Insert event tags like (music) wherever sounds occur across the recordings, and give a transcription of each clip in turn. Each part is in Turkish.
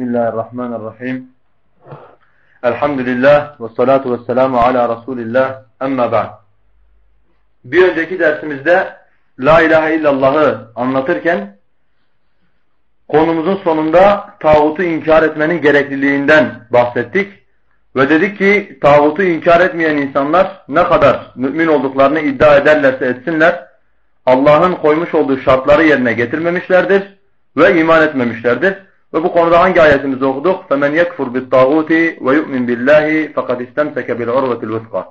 Bismillahirrahmanirrahim. Elhamdülillah ve salatu ve selamu ala Resulillah. Emma ba'd. Bir önceki dersimizde La ilahe illallah'ı anlatırken konumuzun sonunda tağutu inkar etmenin gerekliliğinden bahsettik. Ve dedik ki tağutu inkar etmeyen insanlar ne kadar mümin olduklarını iddia ederlerse etsinler Allah'ın koymuş olduğu şartları yerine getirmemişlerdir ve iman etmemişlerdir. Ve bu konuda hangi ayetimizi okuduk? فَمَنْ يَكْفُرْ بِالطَّاغُوتِ وَيُؤْمِنْ بِاللّٰهِ فَقَدْ اِسْتَمْسَكَ بِالْعُرْوَةِ الْوُثْقَى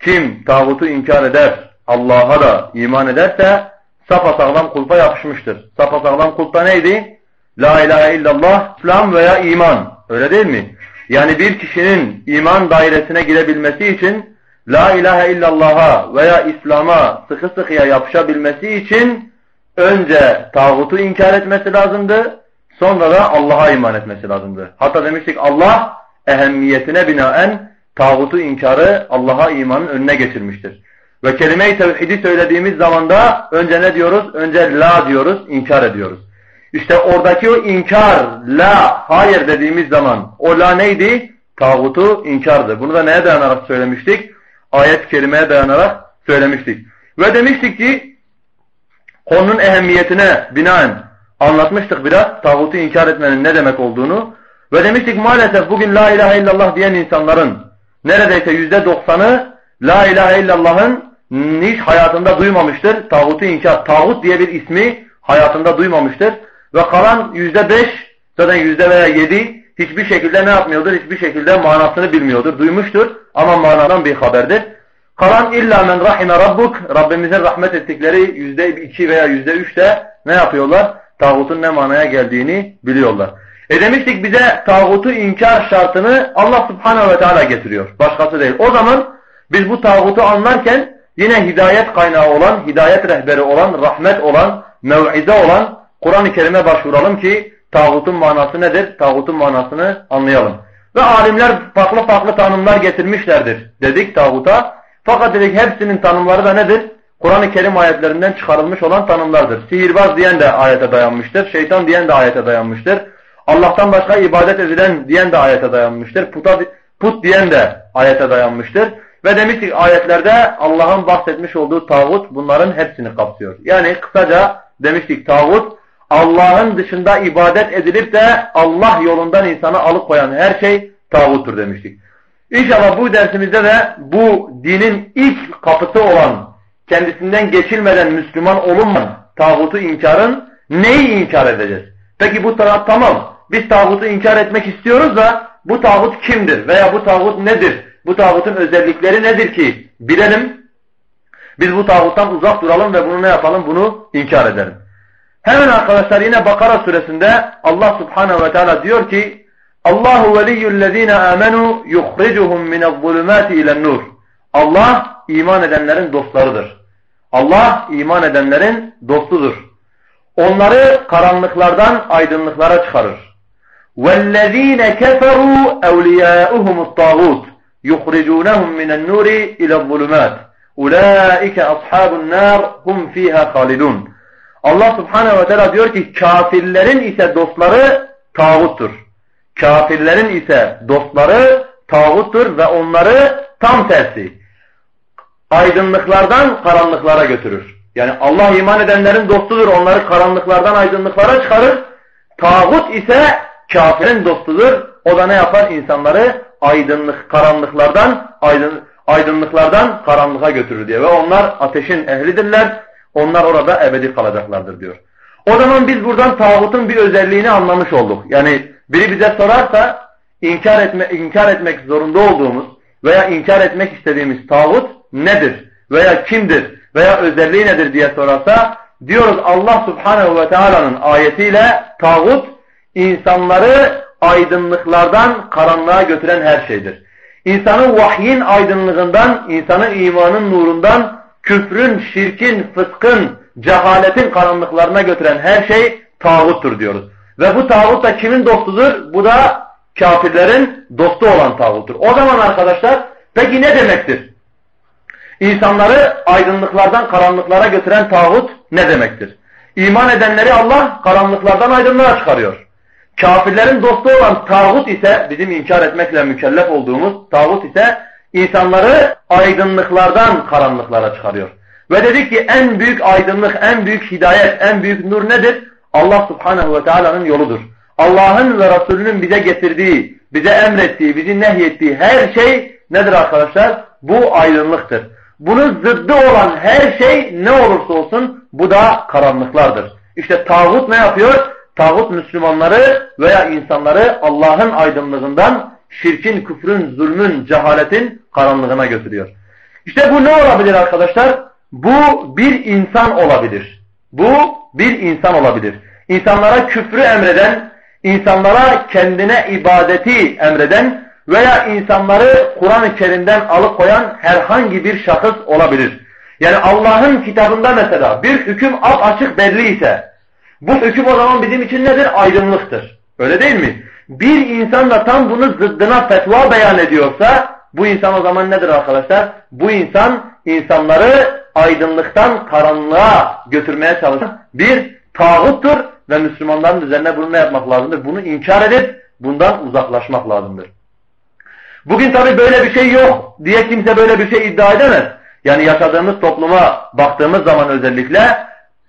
Kim tağutu inkar eder, Allah'a da iman ederse sapasağlam kulpa yapışmıştır. Sapasağlam kulpa neydi? La ilahe illallah, İslam veya iman. Öyle değil mi? Yani bir kişinin iman dairesine girebilmesi için La ilahe illallah'a veya İslam'a sıkı sıkıya yapışabilmesi için önce tağutu inkar etmesi lazımdı. Sonra da Allah'a iman etmesi lazımdı. Hatta demiştik Allah ehemmiyetine binaen tağutu inkarı Allah'a imanın önüne geçirmiştir. Ve kelime-i tevhidi söylediğimiz zaman da önce ne diyoruz? Önce la diyoruz, inkar ediyoruz. İşte oradaki o inkar, la, hayır dediğimiz zaman o la neydi? Tağutu inkardı. Bunu da neye dayanarak söylemiştik? Ayet-i kerimeye dayanarak söylemiştik. Ve demiştik ki konunun ehemmiyetine binaen anlatmıştık biraz tağutu inkar etmenin ne demek olduğunu. Ve demiştik maalesef bugün la ilahe illallah diyen insanların neredeyse yüzde doksanı la ilahe illallah'ın hiç hayatında duymamıştır. Tağutu inkar, tağut diye bir ismi hayatında duymamıştır. Ve kalan yüzde beş, zaten yüzde veya yedi hiçbir şekilde ne yapmıyordur? Hiçbir şekilde manasını bilmiyordur. Duymuştur ama manadan bir haberdir. Kalan illa men rahime rabbuk, Rabbimizin rahmet ettikleri yüzde iki veya yüzde üç de ne yapıyorlar? Tağutun ne manaya geldiğini biliyorlar. E demiştik bize tağutu inkar şartını Allah subhanehu ve teala getiriyor. Başkası değil. O zaman biz bu tağutu anlarken yine hidayet kaynağı olan, hidayet rehberi olan, rahmet olan, mev'ize olan Kur'an-ı Kerim'e başvuralım ki tağutun manası nedir? Tağutun manasını anlayalım. Ve alimler farklı farklı tanımlar getirmişlerdir dedik tağuta. Fakat dedik hepsinin tanımları da nedir? Kur'an-ı Kerim ayetlerinden çıkarılmış olan tanımlardır. Sihirbaz diyen de ayete dayanmıştır. Şeytan diyen de ayete dayanmıştır. Allah'tan başka ibadet edilen diyen de ayete dayanmıştır. Puta, put diyen de ayete dayanmıştır. Ve demiştik ayetlerde Allah'ın bahsetmiş olduğu tağut bunların hepsini kapsıyor. Yani kısaca demiştik tağut Allah'ın dışında ibadet edilip de Allah yolundan insanı alıkoyan her şey tağuttur demiştik. İnşallah bu dersimizde de bu dinin ilk kapısı olan kendisinden geçilmeden Müslüman olunmayan tağutu inkarın neyi inkar edeceğiz? Peki bu taraf tamam. Biz tağutu inkar etmek istiyoruz da bu tağut kimdir? Veya bu tağut nedir? Bu tağutun özellikleri nedir ki bilelim. Biz bu tağuttan uzak duralım ve bunu ne yapalım? Bunu inkar edelim. Hemen arkadaşlar yine Bakara suresinde Allah subhanehu ve teala diyor ki Allahu veliyyullezine amenu yukhricuhum minezzulumati ilen-nur. Allah iman edenlerin dostlarıdır. Allah iman edenlerin dostudur. Onları karanlıklardan aydınlıklara çıkarır. وَالَّذ۪ينَ كَفَرُوا اَوْلِيَاؤُهُمُ الطَّاغُوتِ يُخْرِجُونَهُمْ مِنَ النُّورِ اِلَى الظُّلُمَاتِ اُولَٰئِكَ أَصْحَابُ النَّارِ هُمْ ف۪يهَا خَالِدُونَ Allah subhanehu ve teala diyor ki kafirlerin ise dostları tağuttur. Kafirlerin ise dostları tağuttur ve onları tam tersi aydınlıklardan karanlıklara götürür. Yani Allah iman edenlerin dostudur. Onları karanlıklardan aydınlıklara çıkarır. Tağut ise kafirin dostudur. O da ne yapar? İnsanları aydınlık, karanlıklardan aydın, aydınlıklardan karanlığa götürür diye. Ve onlar ateşin ehlidirler. Onlar orada ebedi kalacaklardır diyor. O zaman biz buradan tağutun bir özelliğini anlamış olduk. Yani biri bize sorarsa inkar, etme, inkar etmek zorunda olduğumuz veya inkar etmek istediğimiz tağut nedir? Veya kimdir? Veya özelliği nedir diye sorarsa diyoruz Allah subhanehu ve teala'nın ayetiyle tağut insanları aydınlıklardan karanlığa götüren her şeydir. İnsanı vahyin aydınlığından, insanı imanın nurundan, küfrün, şirkin, fıskın, cehaletin karanlıklarına götüren her şey tağuttur diyoruz. Ve bu tağut da kimin dostudur? Bu da kafirlerin dostu olan tağuttur. O zaman arkadaşlar peki ne demektir? İnsanları aydınlıklardan karanlıklara götüren tağut ne demektir? İman edenleri Allah karanlıklardan aydınlığa çıkarıyor. Kafirlerin dostu olan tağut ise bizim inkar etmekle mükellef olduğumuz tağut ise insanları aydınlıklardan karanlıklara çıkarıyor. Ve dedik ki en büyük aydınlık, en büyük hidayet, en büyük nur nedir? Allah subhanehu ve teala'nın yoludur. Allah'ın ve Resulünün bize getirdiği, bize emrettiği, bizi nehyettiği her şey nedir arkadaşlar? Bu aydınlıktır. Bunun zıddı olan her şey ne olursa olsun bu da karanlıklardır. İşte tağut ne yapıyor? Tağut Müslümanları veya insanları Allah'ın aydınlığından şirkin, küfrün, zulmün, cehaletin karanlığına götürüyor. İşte bu ne olabilir arkadaşlar? Bu bir insan olabilir. Bu bir insan olabilir. İnsanlara küfrü emreden, insanlara kendine ibadeti emreden veya insanları Kur'an-ı Kerim'den alıkoyan herhangi bir şahıs olabilir. Yani Allah'ın kitabında mesela bir hüküm açık belli ise bu hüküm o zaman bizim için nedir? Aydınlıktır. Öyle değil mi? Bir insan da tam bunu zıddına fetva beyan ediyorsa bu insan o zaman nedir arkadaşlar? Bu insan insanları aydınlıktan karanlığa götürmeye çalışan bir tağuttur ve Müslümanların üzerine bunu ne yapmak lazımdır? Bunu inkar edip bundan uzaklaşmak lazımdır. Bugün tabi böyle bir şey yok diye kimse böyle bir şey iddia edemez. Yani yaşadığımız topluma baktığımız zaman özellikle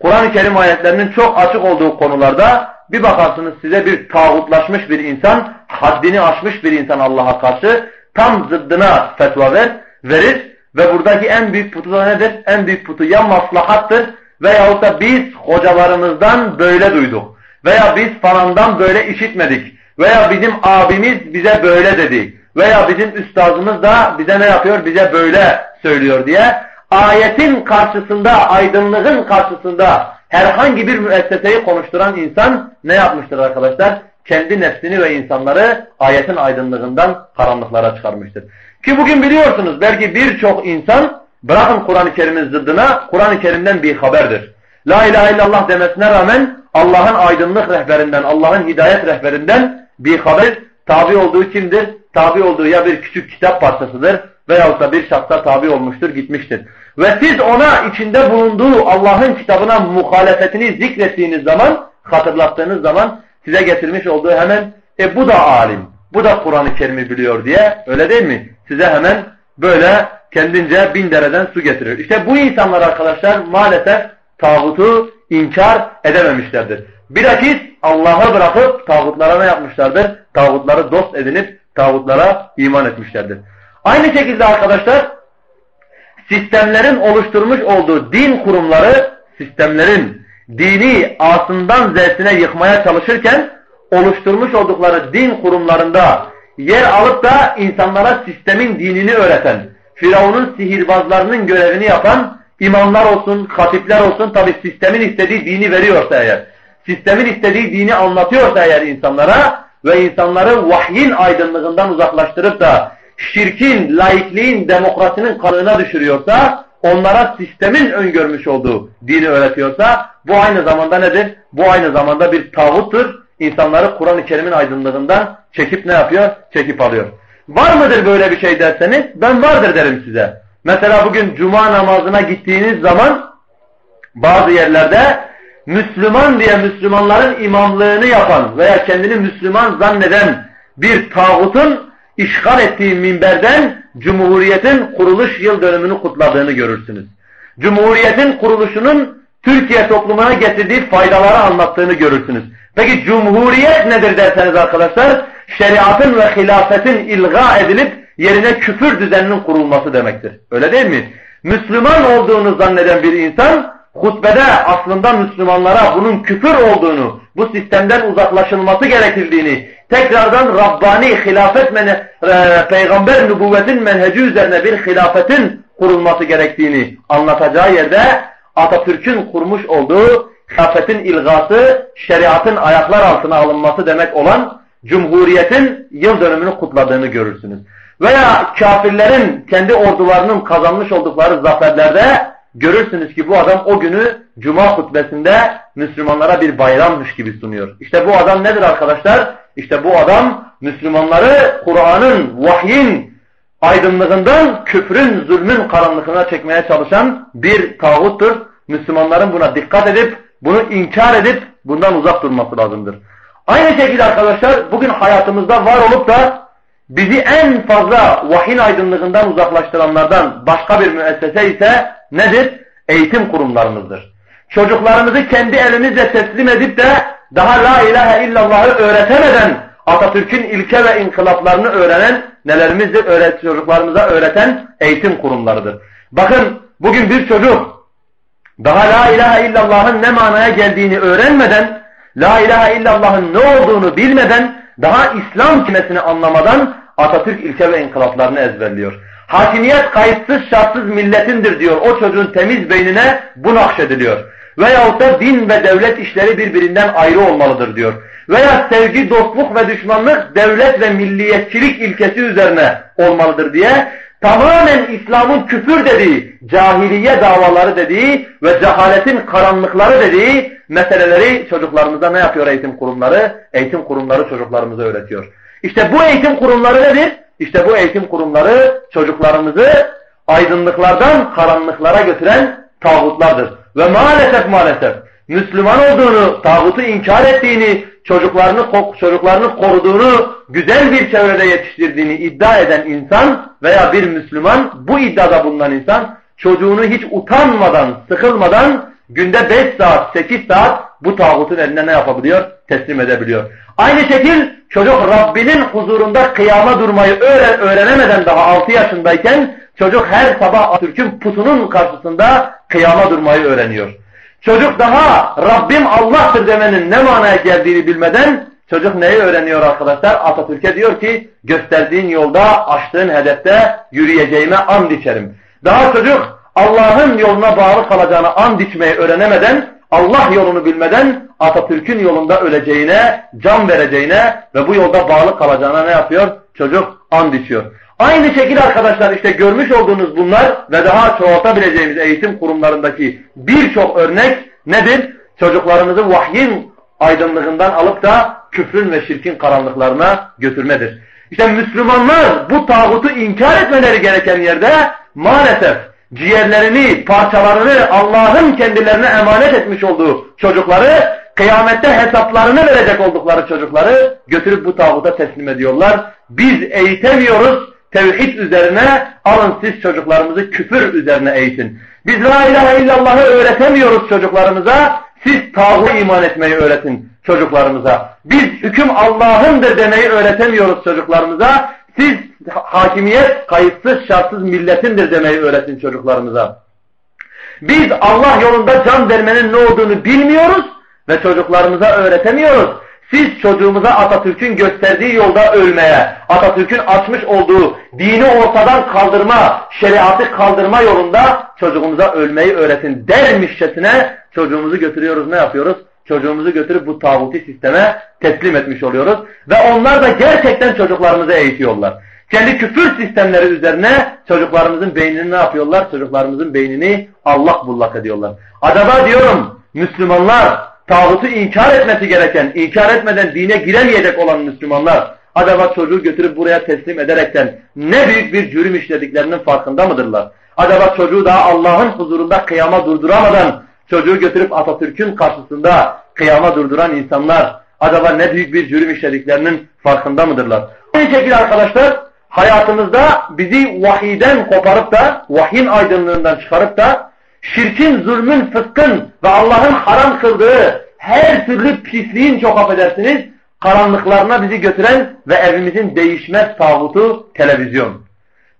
Kur'an-ı Kerim ayetlerinin çok açık olduğu konularda bir bakarsınız size bir tağutlaşmış bir insan, haddini aşmış bir insan Allah'a karşı tam zıddına fetva ver, verir ve buradaki en büyük putu da nedir? En büyük putu ya maslahattır veyahut da biz hocalarımızdan böyle duyduk veya biz falandan böyle işitmedik veya bizim abimiz bize böyle dedi veya bizim üstadımız da bize ne yapıyor? Bize böyle söylüyor diye ayetin karşısında, aydınlığın karşısında herhangi bir müesseseyi konuşturan insan ne yapmıştır arkadaşlar? Kendi nefsini ve insanları ayetin aydınlığından karanlıklara çıkarmıştır. Ki bugün biliyorsunuz belki birçok insan bırakın Kur'an-ı Kerim'in zıddına Kur'an-ı Kerim'den bir haberdir. La ilahe illallah demesine rağmen Allah'ın aydınlık rehberinden, Allah'ın hidayet rehberinden bir haber tabi olduğu kimdir? Tabi olduğu ya bir küçük kitap parçasıdır veyahut da bir şahsa tabi olmuştur, gitmiştir. Ve siz ona içinde bulunduğu Allah'ın kitabına muhalefetini zikrettiğiniz zaman, hatırlattığınız zaman size getirmiş olduğu hemen e bu da alim, bu da Kur'an-ı Kerim'i biliyor diye öyle değil mi? Size hemen böyle kendince bin dereden su getiriyor. İşte bu insanlar arkadaşlar maalesef tağutu inkar edememişlerdir. Bilakis Allah'a bırakıp tağutlara ne yapmışlardır? Tağutları dost edinip tağutlara iman etmişlerdir. Aynı şekilde arkadaşlar sistemlerin oluşturmuş olduğu din kurumları sistemlerin dini asından zesine yıkmaya çalışırken oluşturmuş oldukları din kurumlarında yer alıp da insanlara sistemin dinini öğreten, Firavun'un sihirbazlarının görevini yapan imamlar olsun, hatipler olsun tabi sistemin istediği dini veriyorsa eğer, sistemin istediği dini anlatıyorsa eğer insanlara ve insanları vahyin aydınlığından uzaklaştırıp da şirkin, laikliğin, demokrasinin kanına düşürüyorsa, onlara sistemin öngörmüş olduğu dini öğretiyorsa, bu aynı zamanda nedir? Bu aynı zamanda bir tağuttur. İnsanları Kur'an-ı Kerim'in aydınlığından çekip ne yapıyor? Çekip alıyor. Var mıdır böyle bir şey derseniz, ben vardır derim size. Mesela bugün cuma namazına gittiğiniz zaman, bazı yerlerde Müslüman diye Müslümanların imamlığını yapan veya kendini Müslüman zanneden bir tağutun işgal ettiği minberden Cumhuriyet'in kuruluş yıl dönümünü kutladığını görürsünüz. Cumhuriyet'in kuruluşunun Türkiye toplumuna getirdiği faydaları anlattığını görürsünüz. Peki Cumhuriyet nedir derseniz arkadaşlar? Şeriatın ve hilafetin ilga edilip yerine küfür düzeninin kurulması demektir. Öyle değil mi? Müslüman olduğunu zanneden bir insan hutbede aslında Müslümanlara bunun küfür olduğunu, bu sistemden uzaklaşılması gerekildiğini, tekrardan Rabbani hilafet mene, e, peygamber nübüvvetin menheci üzerine bir hilafetin kurulması gerektiğini anlatacağı yerde Atatürk'ün kurmuş olduğu hilafetin ilgası, şeriatın ayaklar altına alınması demek olan Cumhuriyet'in yıl dönümünü kutladığını görürsünüz. Veya kafirlerin kendi ordularının kazanmış oldukları zaferlerde görürsünüz ki bu adam o günü cuma hutbesinde Müslümanlara bir bayrammış gibi sunuyor. İşte bu adam nedir arkadaşlar? İşte bu adam Müslümanları Kur'an'ın, vahyin aydınlığından küfrün, zulmün karanlığına çekmeye çalışan bir tağuttur. Müslümanların buna dikkat edip, bunu inkar edip bundan uzak durması lazımdır. Aynı şekilde arkadaşlar bugün hayatımızda var olup da bizi en fazla vahyin aydınlığından uzaklaştıranlardan başka bir müessese ise nedir? Eğitim kurumlarımızdır. Çocuklarımızı kendi elimizle teslim edip de daha la ilahe illallah'ı öğretemeden Atatürk'ün ilke ve inkılaplarını öğrenen nelerimizdir? Öğret, çocuklarımıza öğreten eğitim kurumlarıdır. Bakın bugün bir çocuk daha la ilahe illallah'ın ne manaya geldiğini öğrenmeden, la ilahe illallah'ın ne olduğunu bilmeden, daha İslam kelimesini anlamadan Atatürk ilke ve inkılaplarını ezberliyor. Hakimiyet kayıtsız şartsız milletindir diyor. O çocuğun temiz beynine bu nakşediliyor. Veyahut da din ve devlet işleri birbirinden ayrı olmalıdır diyor. Veya sevgi, dostluk ve düşmanlık devlet ve milliyetçilik ilkesi üzerine olmalıdır diye tamamen İslam'ın küfür dediği, cahiliye davaları dediği ve cehaletin karanlıkları dediği meseleleri çocuklarımıza ne yapıyor eğitim kurumları? Eğitim kurumları çocuklarımıza öğretiyor. İşte bu eğitim kurumları nedir? İşte bu eğitim kurumları çocuklarımızı aydınlıklardan karanlıklara götüren tağutlardır. Ve maalesef maalesef Müslüman olduğunu, tağutu inkar ettiğini, çocuklarını çocuklarını koruduğunu, güzel bir çevrede yetiştirdiğini iddia eden insan veya bir Müslüman, bu iddiada bulunan insan çocuğunu hiç utanmadan, sıkılmadan günde 5 saat, 8 saat bu tağutun eline ne yapabiliyor? Teslim edebiliyor. Aynı şekil çocuk Rabbinin huzurunda kıyama durmayı öğrenemeden daha 6 yaşındayken çocuk her sabah Türk'ün pusunun karşısında kıyama durmayı öğreniyor. Çocuk daha Rabbim Allah'tır demenin ne manaya geldiğini bilmeden çocuk neyi öğreniyor arkadaşlar? Atatürk'e diyor ki gösterdiğin yolda açtığın hedefte yürüyeceğime and içerim. Daha çocuk Allah'ın yoluna bağlı kalacağını and içmeyi öğrenemeden Allah yolunu bilmeden Atatürk'ün yolunda öleceğine, can vereceğine ve bu yolda bağlı kalacağına ne yapıyor? Çocuk and içiyor. Aynı şekilde arkadaşlar işte görmüş olduğunuz bunlar ve daha çoğaltabileceğimiz eğitim kurumlarındaki birçok örnek nedir? Çocuklarımızı vahyin aydınlığından alıp da küfrün ve şirkin karanlıklarına götürmedir. İşte Müslümanlar bu tağutu inkar etmeleri gereken yerde maalesef ciğerlerini, parçalarını Allah'ın kendilerine emanet etmiş olduğu çocukları, kıyamette hesaplarını verecek oldukları çocukları götürüp bu tağuta teslim ediyorlar. Biz eğitemiyoruz, tevhid üzerine alın siz çocuklarımızı küfür üzerine eğitin. Biz la ilahe illallah'ı öğretemiyoruz çocuklarımıza, siz tağut iman etmeyi öğretin çocuklarımıza. Biz hüküm Allah'ındır demeyi öğretemiyoruz çocuklarımıza. Siz hakimiyet kayıtsız şartsız milletindir demeyi öğretin çocuklarımıza. Biz Allah yolunda can vermenin ne olduğunu bilmiyoruz ve çocuklarımıza öğretemiyoruz. Siz çocuğumuza Atatürk'ün gösterdiği yolda ölmeye, Atatürk'ün açmış olduğu dini ortadan kaldırma, şeriatı kaldırma yolunda çocuğumuza ölmeyi öğretin dermişçesine çocuğumuzu götürüyoruz ne yapıyoruz? Çocuğumuzu götürüp bu tağuti sisteme teslim etmiş oluyoruz. Ve onlar da gerçekten çocuklarımızı eğitiyorlar. Kendi küfür sistemleri üzerine çocuklarımızın beynini ne yapıyorlar? Çocuklarımızın beynini Allah bullak ediyorlar. Acaba diyorum Müslümanlar tağutu inkar etmesi gereken, inkar etmeden dine giremeyecek olan Müslümanlar acaba çocuğu götürüp buraya teslim ederekten ne büyük bir cürüm işlediklerinin farkında mıdırlar? Acaba çocuğu daha Allah'ın huzurunda kıyama durduramadan çocuğu götürüp Atatürk'ün karşısında kıyama durduran insanlar acaba ne büyük bir cürüm işlediklerinin farkında mıdırlar? Aynı şekilde arkadaşlar hayatımızda bizi vahiden koparıp da vahyin aydınlığından çıkarıp da şirkin, zulmün, fıskın ve Allah'ın haram kıldığı her türlü pisliğin çok affedersiniz karanlıklarına bizi götüren ve evimizin değişmez tağutu televizyon.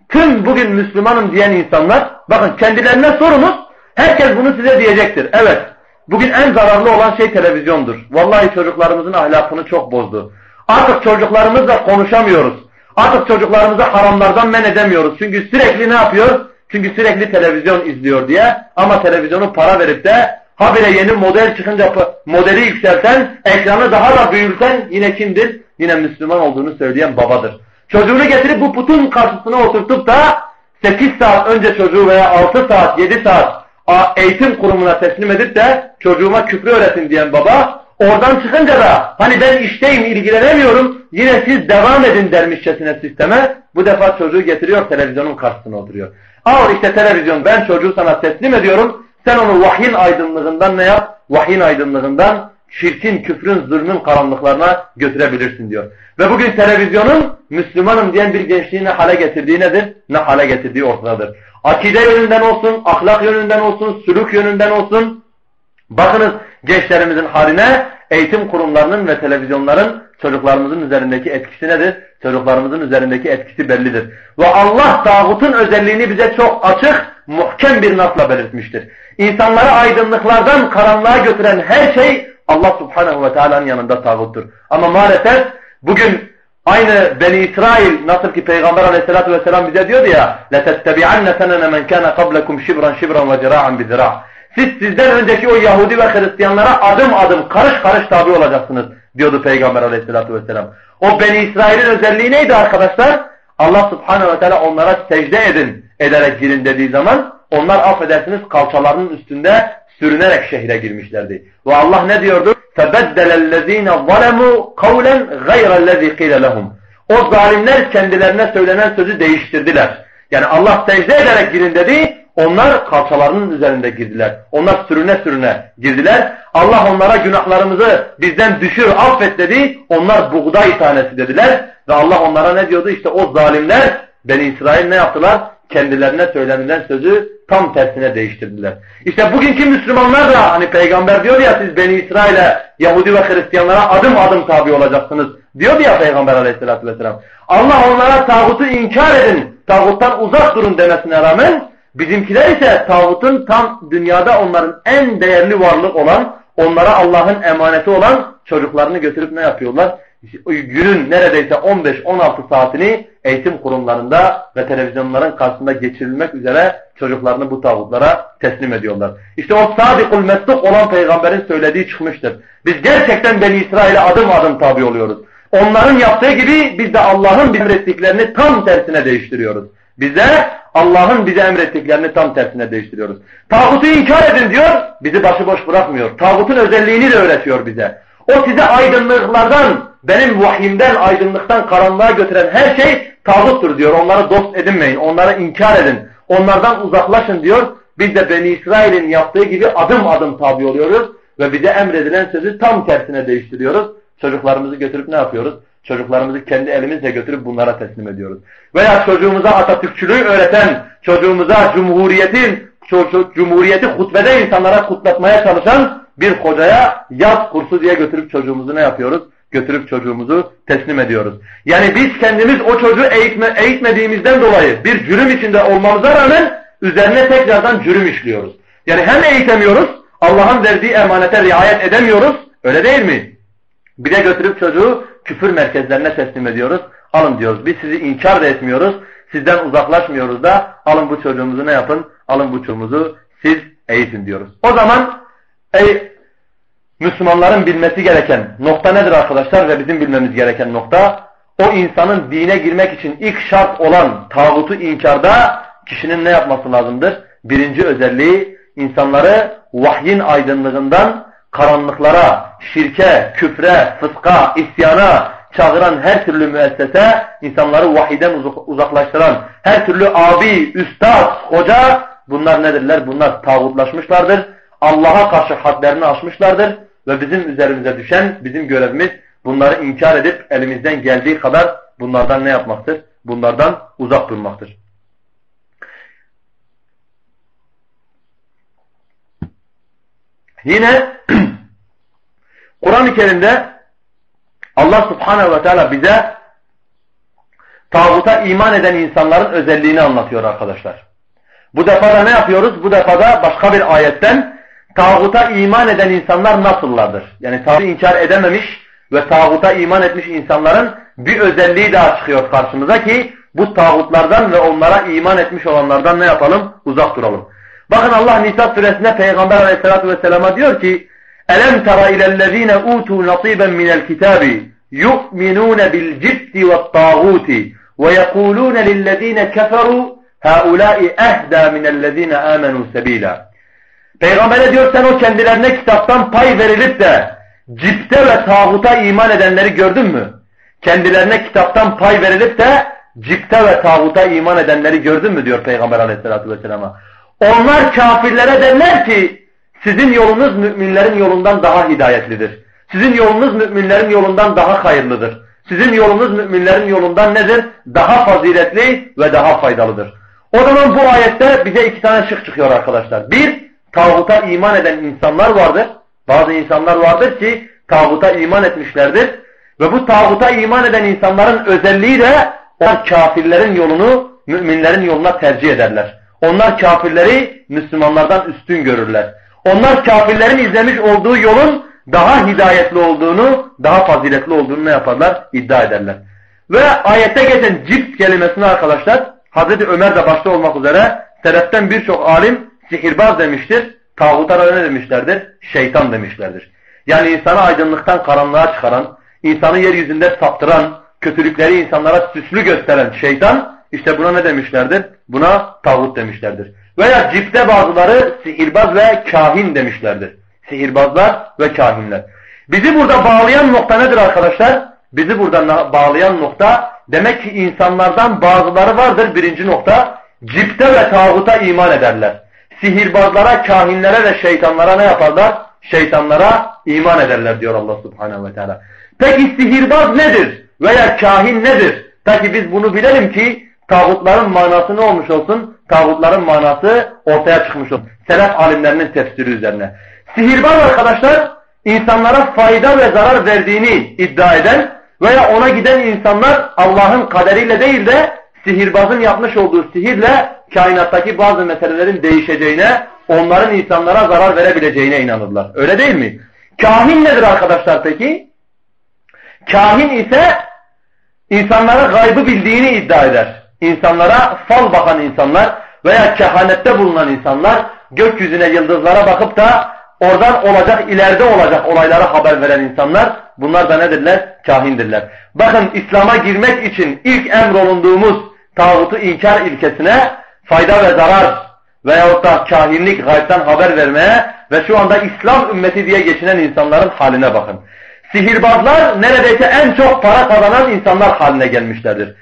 Tüm bugün Müslümanım diyen insanlar bakın kendilerine sorunuz herkes bunu size diyecektir. Evet bugün en zararlı olan şey televizyondur. Vallahi çocuklarımızın ahlakını çok bozdu. Artık çocuklarımızla konuşamıyoruz. Artık çocuklarımızı haramlardan men edemiyoruz. Çünkü sürekli ne yapıyor? Çünkü sürekli televizyon izliyor diye. Ama televizyonu para verip de habire yeni model çıkınca modeli yükselten, ekranı daha da büyülten yine kimdir? Yine Müslüman olduğunu söyleyen babadır. Çocuğunu getirip bu putun karşısına oturtup da 8 saat önce çocuğu veya 6 saat, 7 saat eğitim kurumuna teslim edip de çocuğuma küfrü öğretin diyen baba oradan çıkınca da hani ben işteyim ilgilenemiyorum yine siz devam edin dermişçesine sisteme bu defa çocuğu getiriyor televizyonun karşısına oturuyor. Al işte televizyon ben çocuğu sana teslim ediyorum sen onu vahyin aydınlığından ne yap? Vahyin aydınlığından şirkin, küfrün, zulmün karanlıklarına götürebilirsin diyor. Ve bugün televizyonun Müslümanım diyen bir gençliği ne hale getirdiği nedir? Ne hale getirdiği ortadadır. Akide yönünden olsun, ahlak yönünden olsun, sülük yönünden olsun. Bakınız gençlerimizin haline eğitim kurumlarının ve televizyonların çocuklarımızın üzerindeki etkisi nedir? Çocuklarımızın üzerindeki etkisi bellidir. Ve Allah tağutun özelliğini bize çok açık, muhkem bir nasla belirtmiştir. İnsanları aydınlıklardan karanlığa götüren her şey Allah subhanehu ve teala'nın yanında tağuttur. Ama maalesef bugün aynı Beni İsrail nasıl ki Peygamber aleyhissalatü vesselam bize diyordu ya لَتَتَّبِعَنَّ سَنَنَ مَنْ كَانَ قَبْلَكُمْ شِبْرًا شِبْرًا وَجِرَاعًا بِذِرَاعًا Siz sizden önceki o Yahudi ve Hristiyanlara adım adım karış karış tabi olacaksınız diyordu Peygamber aleyhissalatü vesselam. O Beni İsrail'in özelliği neydi arkadaşlar? Allah subhanehu ve teala onlara secde edin ederek girin dediği zaman onlar affedersiniz kalçalarının üstünde sürünerek şehre girmişlerdi. Ve Allah ne diyordu? فَبَدَّلَ الَّذ۪ينَ ظَلَمُوا قَوْلًا غَيْرَ الَّذ۪ي قِيلَ لَهُمْ O zalimler kendilerine söylenen sözü değiştirdiler. Yani Allah secde ederek girin dedi, onlar kalçalarının üzerinde girdiler. Onlar sürüne sürüne girdiler. Allah onlara günahlarımızı bizden düşür, affet dedi. Onlar buğday tanesi dediler. Ve Allah onlara ne diyordu? İşte o zalimler Beni İsrail ne yaptılar? Kendilerine söylenilen sözü tam tersine değiştirdiler. İşte bugünkü Müslümanlar da hani peygamber diyor ya siz Beni İsrail'e Yahudi ve Hristiyanlara adım adım tabi olacaksınız. Diyor ya peygamber aleyhissalatü vesselam. Allah onlara tağutu inkar edin, tağuttan uzak durun demesine rağmen bizimkiler ise tağutun tam dünyada onların en değerli varlık olan, onlara Allah'ın emaneti olan çocuklarını götürüp ne yapıyorlar? günün neredeyse 15-16 saatini eğitim kurumlarında ve televizyonların karşısında geçirilmek üzere çocuklarını bu tağutlara teslim ediyorlar. İşte o sadikul mesduk olan peygamberin söylediği çıkmıştır. Biz gerçekten Beni İsrail'e adım adım tabi oluyoruz. Onların yaptığı gibi biz de Allah'ın emrettiklerini tam tersine değiştiriyoruz. Bize Allah'ın bize emrettiklerini tam tersine değiştiriyoruz. Tağutu inkar edin diyor, bizi başıboş bırakmıyor. Tağutun özelliğini de öğretiyor bize. O size aydınlıklardan, benim vahyimden, aydınlıktan karanlığa götüren her şey tağuttur diyor. Onları dost edinmeyin, onları inkar edin, onlardan uzaklaşın diyor. Biz de Beni İsrail'in yaptığı gibi adım adım tabi oluyoruz ve bize emredilen sözü tam tersine değiştiriyoruz. Çocuklarımızı götürüp ne yapıyoruz? Çocuklarımızı kendi elimizle götürüp bunlara teslim ediyoruz. Veya çocuğumuza Atatürkçülüğü öğreten, çocuğumuza Cumhuriyet'in, Cumhuriyeti hutbede insanlara kutlatmaya çalışan bir hocaya yaz kursu diye götürüp çocuğumuzu ne yapıyoruz? Götürüp çocuğumuzu teslim ediyoruz. Yani biz kendimiz o çocuğu eğitme, eğitmediğimizden dolayı bir cürüm içinde olmamıza rağmen üzerine tekrardan cürüm işliyoruz. Yani hem eğitemiyoruz, Allah'ın verdiği emanete riayet edemiyoruz, öyle değil mi? Bir de götürüp çocuğu küfür merkezlerine teslim ediyoruz. Alın diyoruz. Biz sizi inkar da etmiyoruz. Sizden uzaklaşmıyoruz da alın bu çocuğumuzu ne yapın? Alın bu çocuğumuzu siz eğitin diyoruz. O zaman ey Müslümanların bilmesi gereken nokta nedir arkadaşlar ve bizim bilmemiz gereken nokta o insanın dine girmek için ilk şart olan tağutu inkarda kişinin ne yapması lazımdır? Birinci özelliği insanları vahyin aydınlığından karanlıklara, şirke, küfre, fıska, isyana çağıran her türlü müessese, insanları vahiden uzaklaştıran her türlü abi, üstad, hoca bunlar nedirler? Bunlar tağutlaşmışlardır. Allah'a karşı hadlerini aşmışlardır ve bizim üzerimize düşen bizim görevimiz bunları inkar edip elimizden geldiği kadar bunlardan ne yapmaktır? Bunlardan uzak durmaktır. Yine (clears throat) Kur'an-ı Kerim'de Allah Subhanahu ve Teala bize tağuta iman eden insanların özelliğini anlatıyor arkadaşlar. Bu defada ne yapıyoruz? Bu defada başka bir ayetten tağuta iman eden insanlar nasıllardır? Yani tağutu inkar edememiş ve tağuta iman etmiş insanların bir özelliği daha çıkıyor karşımıza ki bu tağutlardan ve onlara iman etmiş olanlardan ne yapalım? Uzak duralım. Bakın Allah Nisa suresinde Peygamber aleyhissalatü vesselama diyor ki Elem tera ilellezine utu nasiben minel kitabi yu'minun bil ciddi ve tağuti ve yekulun lillezine keferu haulâi ehda minellezine amenu sebila. Peygamber'e diyor sen o kendilerine kitaptan pay verilip de cipte ve tağuta iman edenleri gördün mü? Kendilerine kitaptan pay verilip de cipte ve tağuta iman edenleri gördün mü diyor Peygamber aleyhissalatü vesselama. Onlar kafirlere derler ki sizin yolunuz müminlerin yolundan daha hidayetlidir. Sizin yolunuz müminlerin yolundan daha hayırlıdır. Sizin yolunuz müminlerin yolundan nedir? Daha faziletli ve daha faydalıdır. O zaman bu ayette bize iki tane şık çıkıyor arkadaşlar. Bir, tağuta iman eden insanlar vardır. Bazı insanlar vardır ki tağuta iman etmişlerdir. Ve bu tağuta iman eden insanların özelliği de onlar kafirlerin yolunu müminlerin yoluna tercih ederler. Onlar kafirleri Müslümanlardan üstün görürler. Onlar kafirlerin izlemiş olduğu yolun daha hidayetli olduğunu, daha faziletli olduğunu ne yaparlar? İddia ederler. Ve ayette geçen cipt kelimesini arkadaşlar Hazreti Ömer de başta olmak üzere seleften birçok alim sihirbaz demiştir. Tağutlara ne demişlerdir? Şeytan demişlerdir. Yani insanı aydınlıktan karanlığa çıkaran, insanı yeryüzünde saptıran, kötülükleri insanlara süslü gösteren şeytan işte buna ne demişlerdir? Buna tağut demişlerdir. Veya cipte bazıları sihirbaz ve kahin demişlerdir. Sihirbazlar ve kahinler. Bizi burada bağlayan nokta nedir arkadaşlar? Bizi burada bağlayan nokta demek ki insanlardan bazıları vardır birinci nokta. Cipte ve tağuta iman ederler. Sihirbazlara, kahinlere ve şeytanlara ne yaparlar? Şeytanlara iman ederler diyor Allah subhanehu ve teala. Peki sihirbaz nedir? Veya kahin nedir? Peki biz bunu bilelim ki tağutların manası ne olmuş olsun? Tağutların manası ortaya çıkmış olsun. Selef alimlerinin tefsiri üzerine. Sihirbaz arkadaşlar insanlara fayda ve zarar verdiğini iddia eden veya ona giden insanlar Allah'ın kaderiyle değil de sihirbazın yapmış olduğu sihirle kainattaki bazı meselelerin değişeceğine, onların insanlara zarar verebileceğine inanırlar. Öyle değil mi? Kahin nedir arkadaşlar peki? Kahin ise insanlara gaybı bildiğini iddia eder. İnsanlara fal bakan insanlar veya kehanette bulunan insanlar gökyüzüne yıldızlara bakıp da oradan olacak, ileride olacak olaylara haber veren insanlar bunlar da nedirler? Kahindirler. Bakın İslam'a girmek için ilk emrolunduğumuz tağutu inkar ilkesine fayda ve zarar veyahut da kahinlik gaybden haber vermeye ve şu anda İslam ümmeti diye geçinen insanların haline bakın. Sihirbazlar neredeyse en çok para kazanan insanlar haline gelmişlerdir.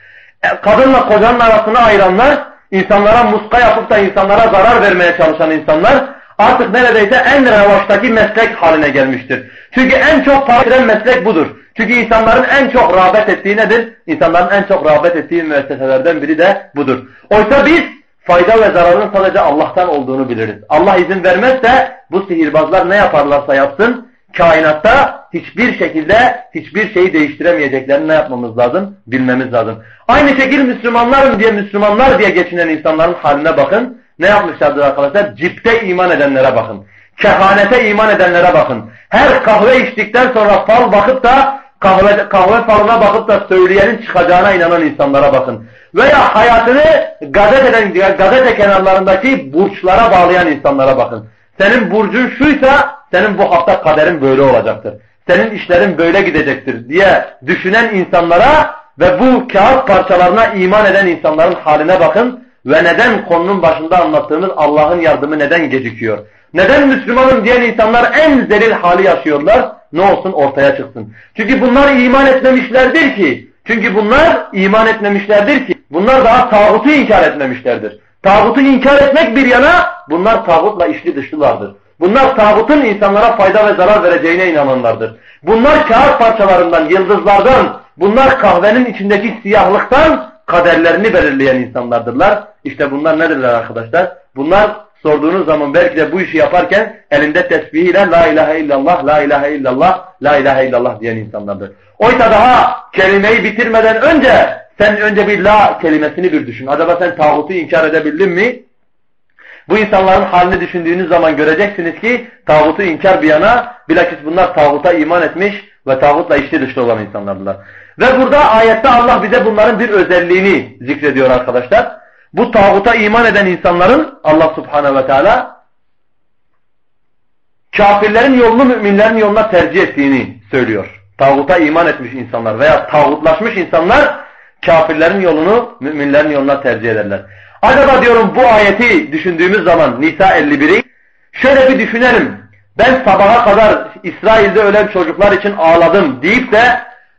E, kadınla kocanın arasını ayıranlar, insanlara muska yapıp da insanlara zarar vermeye çalışan insanlar artık neredeyse en revaçtaki meslek haline gelmiştir. Çünkü en çok para veren meslek budur. Çünkü insanların en çok rağbet ettiği nedir? İnsanların en çok rağbet ettiği müesseselerden biri de budur. Oysa biz fayda ve zararın sadece Allah'tan olduğunu biliriz. Allah izin vermezse bu sihirbazlar ne yaparlarsa yapsın kainatta hiçbir şekilde hiçbir şeyi değiştiremeyeceklerini ne yapmamız lazım? Bilmemiz lazım. Aynı şekilde Müslümanlarım diye Müslümanlar diye geçinen insanların haline bakın. Ne yapmışlardır arkadaşlar? Cipte iman edenlere bakın. Kehanete iman edenlere bakın. Her kahve içtikten sonra fal bakıp da kahve, kahve falına bakıp da söyleyenin çıkacağına inanan insanlara bakın. Veya hayatını gazeteden, gazete kenarlarındaki burçlara bağlayan insanlara bakın. Senin burcun şuysa senin bu hafta kaderin böyle olacaktır. Senin işlerin böyle gidecektir diye düşünen insanlara ve bu kağıt parçalarına iman eden insanların haline bakın ve neden konunun başında anlattığımız Allah'ın yardımı neden gecikiyor? Neden Müslümanım diyen insanlar en zelil hali yaşıyorlar? Ne olsun ortaya çıksın. Çünkü bunlar iman etmemişlerdir ki. Çünkü bunlar iman etmemişlerdir ki. Bunlar daha tağutu inkar etmemişlerdir. Tağutu inkar etmek bir yana bunlar tağutla işli dışlılardır. Bunlar tağutun insanlara fayda ve zarar vereceğine inananlardır. Bunlar kağıt parçalarından, yıldızlardan, bunlar kahvenin içindeki siyahlıktan kaderlerini belirleyen insanlardırlar. İşte bunlar nedirler arkadaşlar? Bunlar sorduğunuz zaman belki de bu işi yaparken elinde tesbihiyle la ilahe illallah, la ilahe illallah, la ilahe illallah diyen insanlardır. Oysa daha kelimeyi bitirmeden önce sen önce bir la kelimesini bir düşün. Acaba sen tağutu inkar edebildin mi? Bu insanların halini düşündüğünüz zaman göreceksiniz ki tağutu inkar bir yana bilakis bunlar tağuta iman etmiş ve tağutla içli dışlı olan insanlardılar. Ve burada ayette Allah bize bunların bir özelliğini zikrediyor arkadaşlar. Bu tağuta iman eden insanların Allah subhanehu ve teala kafirlerin yolunu müminlerin yoluna tercih ettiğini söylüyor. Tağuta iman etmiş insanlar veya tağutlaşmış insanlar kafirlerin yolunu müminlerin yoluna tercih ederler. Acaba diyorum bu ayeti düşündüğümüz zaman Nisa 51'i şöyle bir düşünelim. Ben sabaha kadar İsrail'de ölen çocuklar için ağladım deyip de